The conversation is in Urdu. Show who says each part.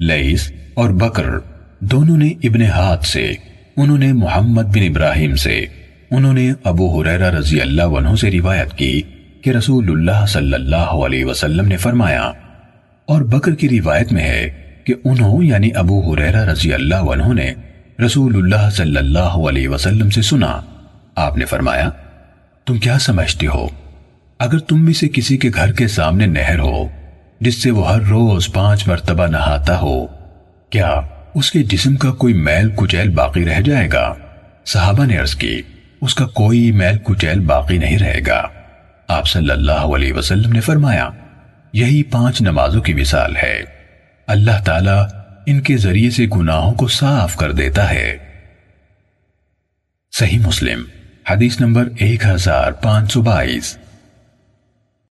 Speaker 1: لئیس اور بکر، دونوں نے ابن ہاتھ سے، انہوں نے محمد بن ابراہیم سے، انہوں نے ابو حریرہ رضی اللہ عنہ سے روایت کی کہ رسول اللہ صلی اللہ علیہ وسلم نے فرمایا، اور بکر کی روایت میں ہے کہ انہوں یعنی ابو حریرہ رضی اللہ عنہ نے رسول اللہ صلی اللہ علیہ وسلم سے سنا۔ آپ نے فرمایا، تم کیا سمجھتے ہو؟ اگر تم میں سے کسی کے گھر کے سامنے نہر ہو جس سے وہ ہر روز پانچ مرتبہ نہاتا ہو، کیا اس کے جسم کا کوئی میل کچیل باقی رہ جائے گا؟ صحابہ نے عرض کی، اس کا کوئی میل کچیل باقی نہیں رہے گا۔ آپ صلی اللہ علیہ وسلم نے فرمایا، یہی پانچ نمازوں کی مثال ہے۔ اللہ تعالیٰ ان کے ذریعے سے گناہوں کو صاف کر دیتا ہے۔ صحیح مسلم، حدیث نمبر ایک ہزار پانچ سو بائیس۔